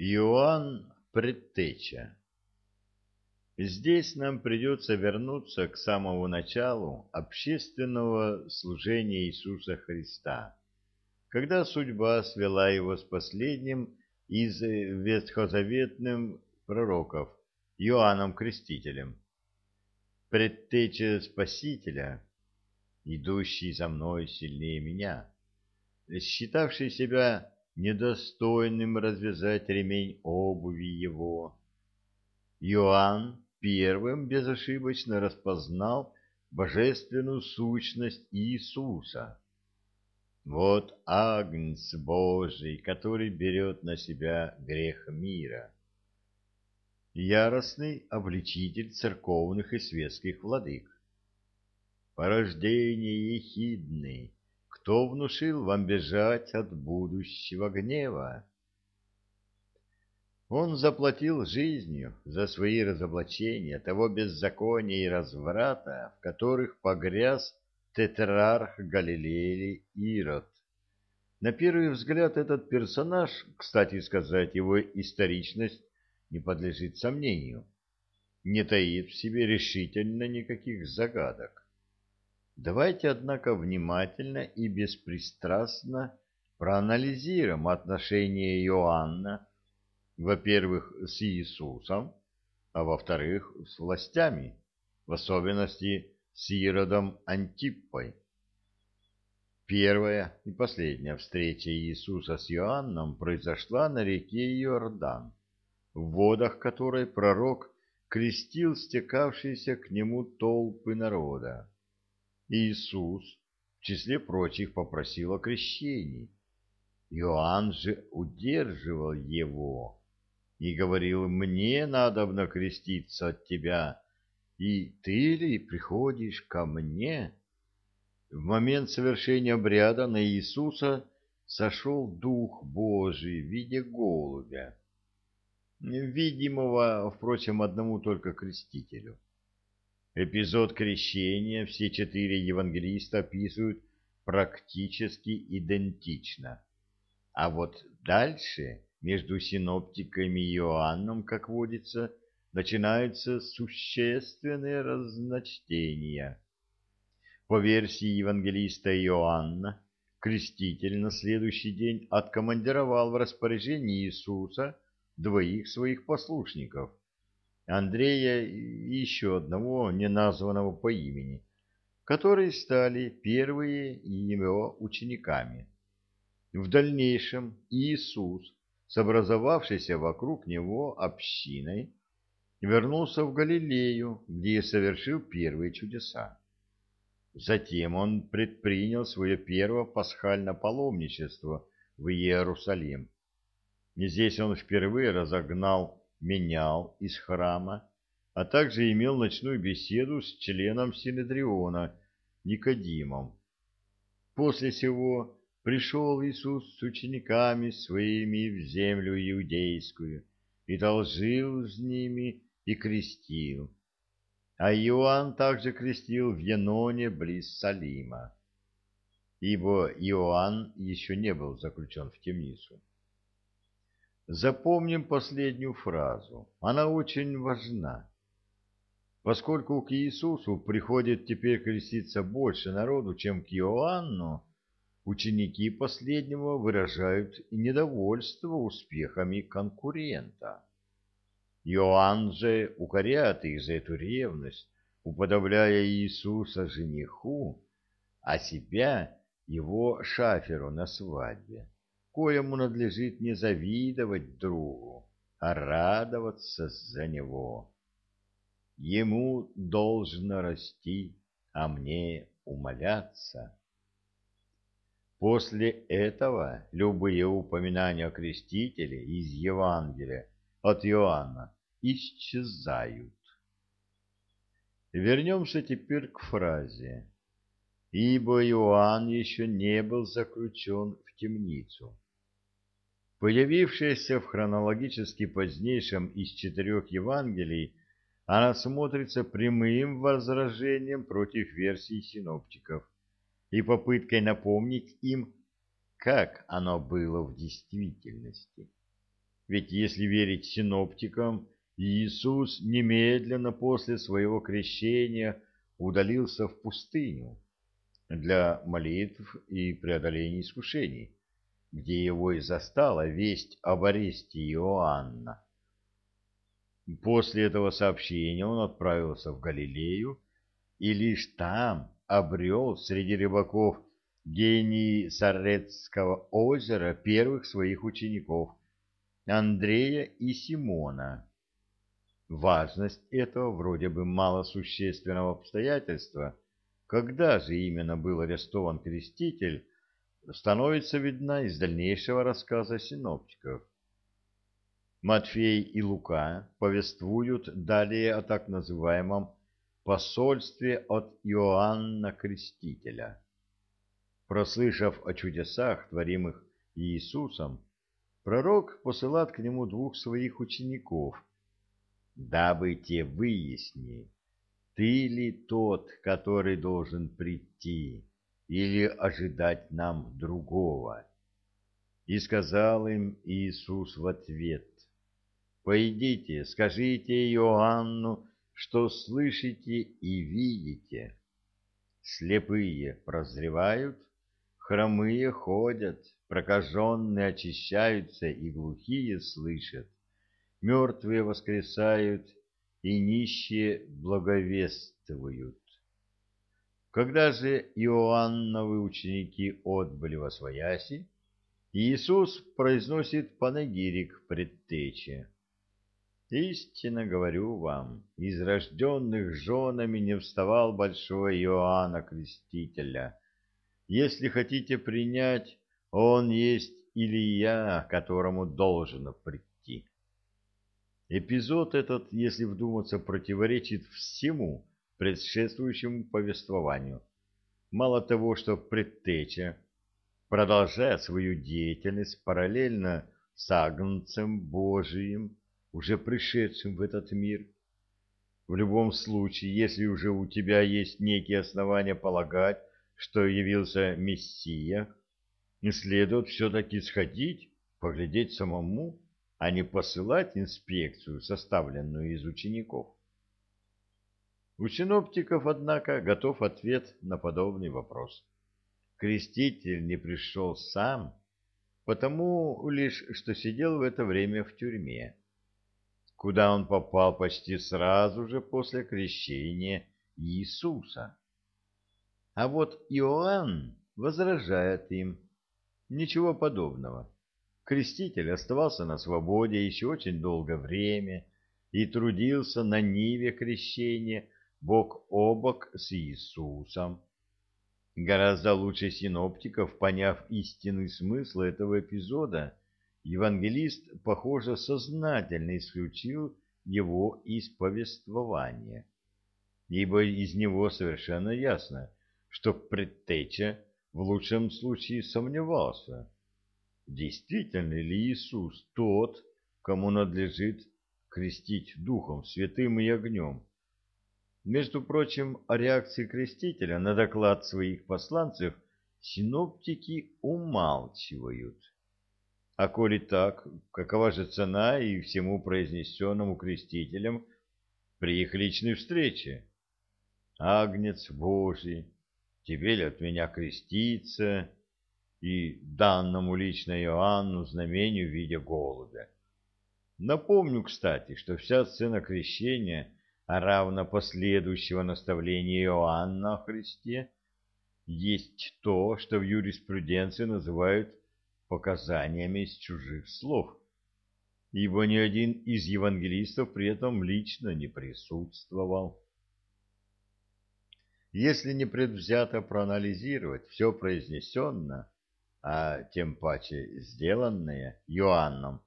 Иоанн Предтеча Здесь нам придется вернуться к самому началу общественного служения Иисуса Христа, когда судьба свела его с последним из ветхозаветных пророков, Иоанном Крестителем. Предтеча Спасителя, идущий за мной сильнее меня, считавший себя недостойным развязать ремень обуви его. Иоанн первым безошибочно распознал божественную сущность Иисуса. Вот Агнец Божий, который берет на себя грех мира. Яростный обличитель церковных и светских владык. Порождение ехидный, кто внушил вам бежать от будущего гнева? Он заплатил жизнью за свои разоблачения того беззакония и разврата, в которых погряз тетрарх Галилеи Ирод. На первый взгляд этот персонаж, кстати сказать, его историчность не подлежит сомнению, не таит в себе решительно никаких загадок. Давайте, однако, внимательно и беспристрастно проанализируем отношение Иоанна, во-первых, с Иисусом, а во-вторых, с властями, в особенности с Иродом Антиппой. Первая и последняя встреча Иисуса с Иоанном произошла на реке Иордан, в водах которой пророк крестил стекавшиеся к нему толпы народа. Иисус в числе прочих попросил о крещении. Иоанн же удерживал его и говорил, «Мне надо креститься от тебя, и ты ли приходишь ко мне?» В момент совершения обряда на Иисуса сошел Дух Божий в виде голубя, видимого, впрочем, одному только крестителю. Эпизод крещения все четыре евангелиста описывают практически идентично. А вот дальше между синоптиками и Иоанном, как водится, начинаются существенные разночтения. По версии евангелиста Иоанна, креститель на следующий день откомандировал в распоряжение Иисуса двоих своих послушников Андрея и еще одного, неназванного по имени, которые стали первые его учениками. В дальнейшем Иисус, с вокруг него общиной, вернулся в Галилею, где и совершил первые чудеса. Затем он предпринял свое первое пасхальное паломничество в Иерусалим. И здесь он впервые разогнал менял из храма, а также имел ночную беседу с членом Синедриона Никодимом. После сего пришел Иисус с учениками своими в землю иудейскую и должил с ними и крестил. А Иоанн также крестил в Яноне близ Салима, ибо Иоанн еще не был заключен в темницу. Запомним последнюю фразу. Она очень важна. Поскольку к Иисусу приходит теперь креститься больше народу, чем к Иоанну, ученики последнего выражают недовольство успехами конкурента. Иоанн же укоряет их за эту ревность, уподобляя Иисуса жениху, а себя его шаферу на свадьбе коему надлежит не завидовать другу, а радоваться за него. Ему должно расти, а мне умоляться. После этого любые упоминания о крестителе из Евангелия от Иоанна исчезают. Вернемся теперь к фразе «Ибо Иоанн еще не был заключен в темницу». Появившаяся в хронологически позднейшем из четырех Евангелий, она смотрится прямым возражением против версий синоптиков и попыткой напомнить им, как оно было в действительности. Ведь если верить синоптикам, Иисус немедленно после своего крещения удалился в пустыню для молитв и преодоления искушений, где его и застала весть об аресте Иоанна. После этого сообщения он отправился в Галилею и лишь там обрел среди рыбаков гений Сарецкого озера первых своих учеников Андрея и Симона. Важность этого вроде бы малосущественного обстоятельства, когда же именно был арестован креститель, становится видна из дальнейшего рассказа синоптиков. Матфей и Лука повествуют далее о так называемом посольстве от Иоанна Крестителя. Прослышав о чудесах, творимых Иисусом, пророк посылает к нему двух своих учеников – дабы те выясни, ты ли тот, который должен прийти, или ожидать нам другого. И сказал им Иисус в ответ, «Пойдите, скажите Иоанну, что слышите и видите. Слепые прозревают, хромые ходят, прокаженные очищаются и глухие слышат мертвые воскресают и нищие благовествуют. Когда же Иоанновы ученики отбыли во свояси, Иисус произносит панагирик предтече. «Истинно говорю вам, из рожденных женами не вставал большой Иоанна Крестителя. Если хотите принять, он есть Илья, которому должно прийти. Эпизод этот, если вдуматься, противоречит всему предшествующему повествованию. Мало того, что предтеча, продолжая свою деятельность параллельно с Агнцем Божиим, уже пришедшим в этот мир, в любом случае, если уже у тебя есть некие основания полагать, что явился Мессия, не следует все-таки сходить, поглядеть самому, а не посылать инспекцию, составленную из учеников. У синоптиков, однако, готов ответ на подобный вопрос. Креститель не пришел сам, потому лишь, что сидел в это время в тюрьме, куда он попал почти сразу же после крещения Иисуса. А вот Иоанн возражает им. Ничего подобного. Креститель оставался на свободе еще очень долгое время и трудился на ниве крещения бок о бок с Иисусом. Гораздо лучше синоптиков, поняв истинный смысл этого эпизода, евангелист, похоже, сознательно исключил его из повествования, ибо из него совершенно ясно, что предтеча в лучшем случае сомневался, действительно ли Иисус тот, кому надлежит крестить Духом Святым и огнем. Между прочим, о реакции крестителя на доклад своих посланцев синоптики умалчивают. А коли так, какова же цена и всему произнесенному крестителям при их личной встрече? Агнец Божий, тебе ли от меня креститься, и данному лично Иоанну знамению в виде голубя. Напомню, кстати, что вся сцена крещения, а равно последующего наставления Иоанна о Христе, есть то, что в юриспруденции называют показаниями из чужих слов, ибо ни один из евангелистов при этом лично не присутствовал. Если не предвзято проанализировать все произнесенное, а тем паче сделанное Иоанном,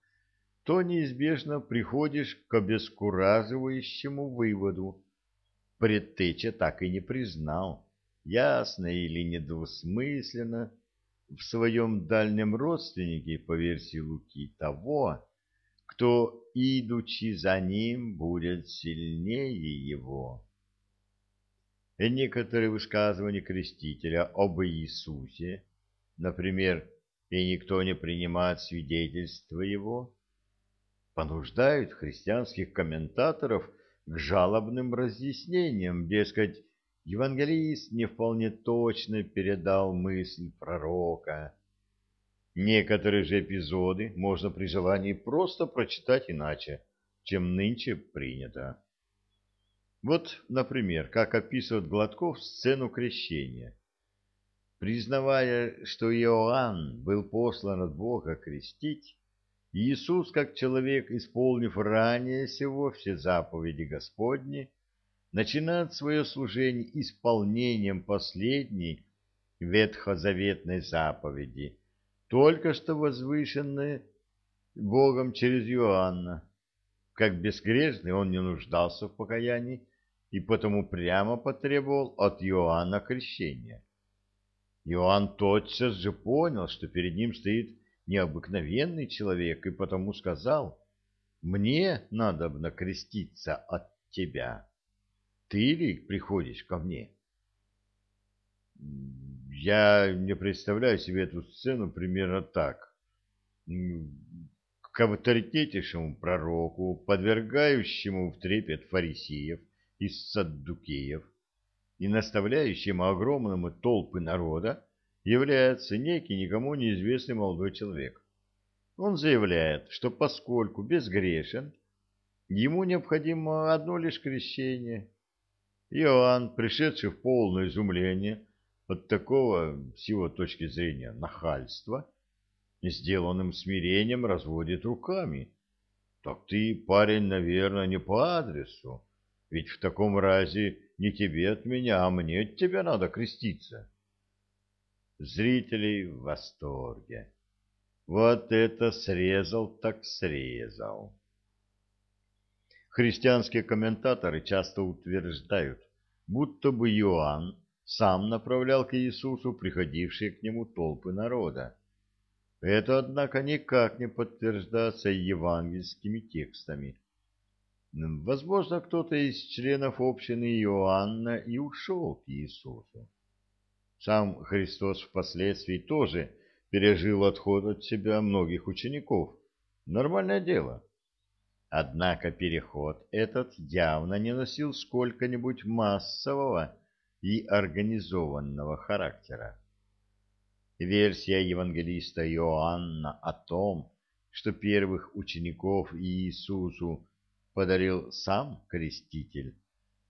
то неизбежно приходишь к обескураживающему выводу. Предтеча так и не признал, ясно или недвусмысленно, в своем дальнем родственнике, по версии Луки, того, кто, идучи за ним, будет сильнее его. И некоторые высказывания крестителя об Иисусе Например, и никто не принимает свидетельства его, понуждают христианских комментаторов к жалобным разъяснениям, дескать, евангелист не вполне точно передал мысль пророка. Некоторые же эпизоды можно при желании просто прочитать иначе, чем нынче принято. Вот, например, как описывает Гладков сцену крещения. Признавая, что Иоанн был послан от Бога крестить, Иисус, как человек, исполнив ранее всего все заповеди Господни, начинает свое служение исполнением последней ветхозаветной заповеди, только что возвышенной Богом через Иоанна. Как безгрешный он не нуждался в покаянии, и потому прямо потребовал от Иоанна крещения. Иоанн тотчас же понял, что перед ним стоит необыкновенный человек, и потому сказал, «Мне надо креститься от тебя. Ты ли приходишь ко мне?» Я не представляю себе эту сцену примерно так. К авторитетнейшему пророку, подвергающему в трепет фарисеев, из саддукеев и наставляющим огромному толпы народа является некий никому неизвестный молодой человек. Он заявляет, что поскольку безгрешен, ему необходимо одно лишь крещение. Иоанн, пришедший в полное изумление от такого, с его точки зрения, нахальства, сделанным смирением разводит руками. Так ты, парень, наверное, не по адресу. Ведь в таком разе не тебе от меня, а мне от тебя надо креститься. Зрители в восторге. Вот это срезал так срезал. Христианские комментаторы часто утверждают, будто бы Иоанн сам направлял к Иисусу приходившие к нему толпы народа. Это, однако, никак не подтверждается евангельскими текстами. Возможно, кто-то из членов общины Иоанна и ушел к Иисусу. Сам Христос впоследствии тоже пережил отход от себя многих учеников. Нормальное дело. Однако переход этот явно не носил сколько-нибудь массового и организованного характера. Версия евангелиста Иоанна о том, что первых учеников Иисусу подарил сам креститель,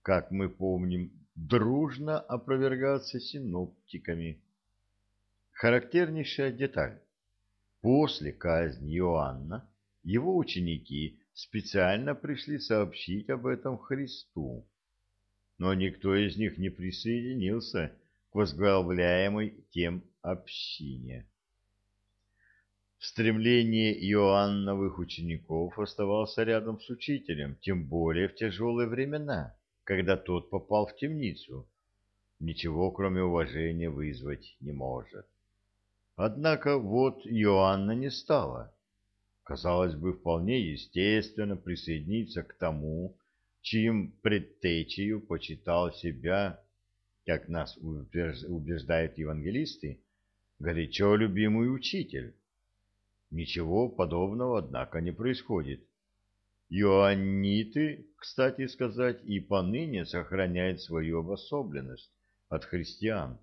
как мы помним, дружно опровергаться синоптиками. Характернейшая деталь. После казни Иоанна его ученики специально пришли сообщить об этом Христу, но никто из них не присоединился к возглавляемой тем общине. Стремление Иоанновых учеников оставался рядом с учителем, тем более в тяжелые времена, когда тот попал в темницу. Ничего, кроме уважения, вызвать не может. Однако вот Иоанна не стало. Казалось бы, вполне естественно присоединиться к тому, чьим предтечею почитал себя, как нас убеждают евангелисты, горячо любимый учитель Ничего подобного, однако, не происходит. Иоанниты, кстати сказать, и поныне сохраняют свою обособленность от христиан,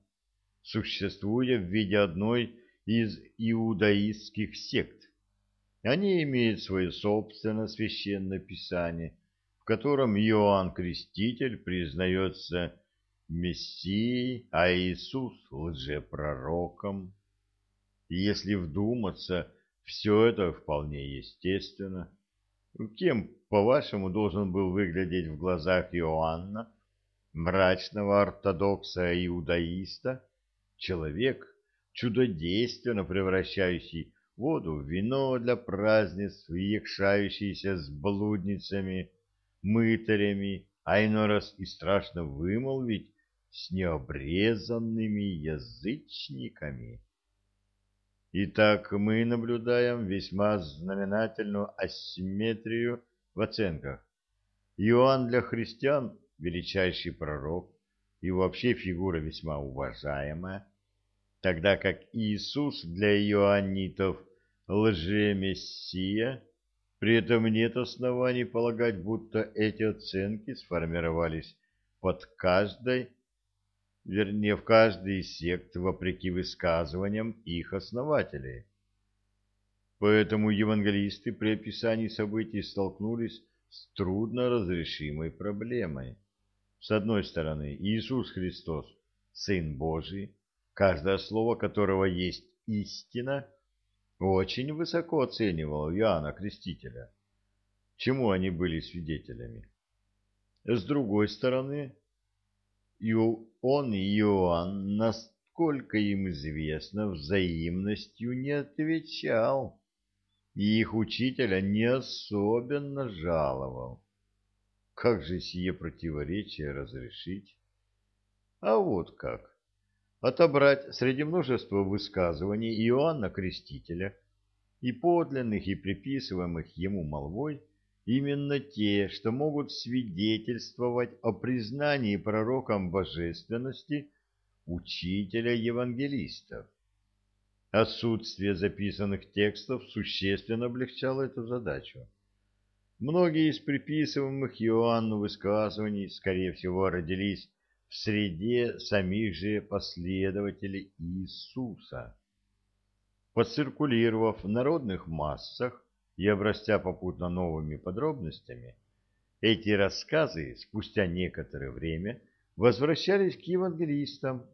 существуя в виде одной из иудаистских сект. Они имеют свое собственное священное писание, в котором Иоанн Креститель признается Мессией, а Иисус лжепророком. И если вдуматься, все это вполне естественно. Кем, по-вашему, должен был выглядеть в глазах Иоанна, мрачного ортодокса-иудаиста, человек, чудодейственно превращающий воду в вино для празднеств и якшающийся с блудницами, мытарями, а иной раз и страшно вымолвить с необрезанными язычниками. Итак, мы наблюдаем весьма знаменательную асимметрию в оценках. Иоанн для христиан – величайший пророк и вообще фигура весьма уважаемая, тогда как Иисус для иоаннитов – лжемессия, При этом нет оснований полагать, будто эти оценки сформировались под каждой, вернее, в каждой из сект, вопреки высказываниям их основателей. Поэтому евангелисты при описании событий столкнулись с трудно разрешимой проблемой. С одной стороны, Иисус Христос, Сын Божий, каждое слово которого есть истина, очень высоко оценивал Иоанна Крестителя. Чему они были свидетелями? С другой стороны, он и Иоанн, насколько им известно, взаимностью не отвечал, и их учителя не особенно жаловал. Как же сие противоречие разрешить? А вот как отобрать среди множества высказываний Иоанна Крестителя и подлинных и приписываемых ему молвой именно те, что могут свидетельствовать о признании пророком божественности учителя евангелистов. Отсутствие записанных текстов существенно облегчало эту задачу. Многие из приписываемых Иоанну высказываний, скорее всего, родились в среде самих же последователей Иисуса. Поциркулировав в народных массах и обрастя попутно новыми подробностями, эти рассказы спустя некоторое время возвращались к евангелистам,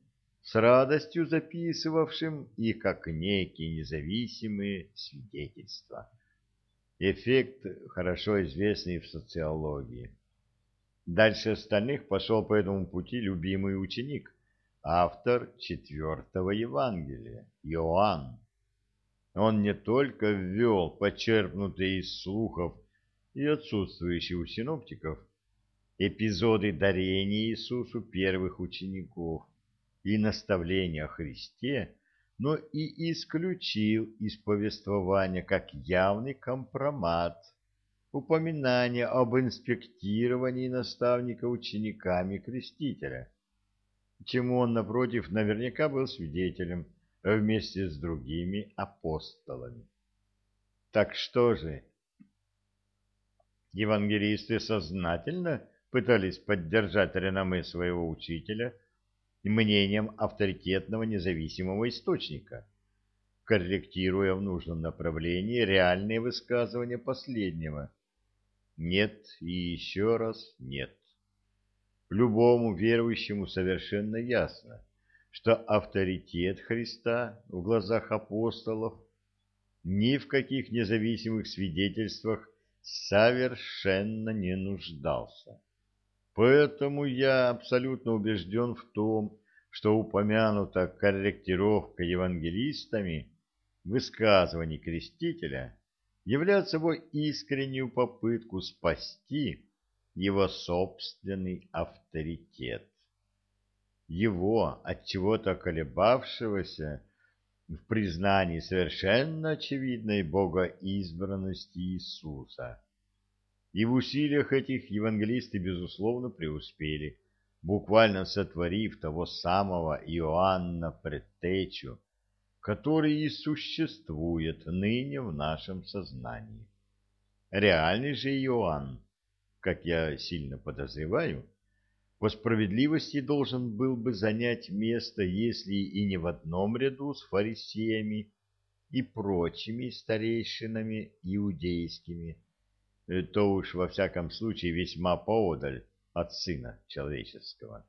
с радостью записывавшим их как некие независимые свидетельства. Эффект хорошо известный в социологии. Дальше остальных пошел по этому пути любимый ученик, автор четвертого Евангелия, Иоанн. Он не только ввел почерпнутые из слухов и отсутствующие у синоптиков эпизоды дарения Иисусу первых учеников и наставления о Христе, но и исключил из повествования как явный компромат – упоминание об инспектировании наставника учениками крестителя, чему он, напротив, наверняка был свидетелем вместе с другими апостолами. Так что же, евангелисты сознательно пытались поддержать реноме своего учителя мнением авторитетного независимого источника, корректируя в нужном направлении реальные высказывания последнего – нет и еще раз нет. Любому верующему совершенно ясно, что авторитет Христа в глазах апостолов ни в каких независимых свидетельствах совершенно не нуждался. Поэтому я абсолютно убежден в том, что упомянута корректировка евангелистами высказываний крестителя являет собой искреннюю попытку спасти его собственный авторитет. Его, от чего-то колебавшегося, в признании совершенно очевидной богоизбранности Иисуса. И в усилиях этих евангелисты, безусловно, преуспели, буквально сотворив того самого Иоанна Предтечу, который и существует ныне в нашем сознании. Реальный же Иоанн, как я сильно подозреваю, по справедливости должен был бы занять место, если и не в одном ряду с фарисеями и прочими старейшинами иудейскими, то уж во всяком случае весьма поодаль от Сына Человеческого.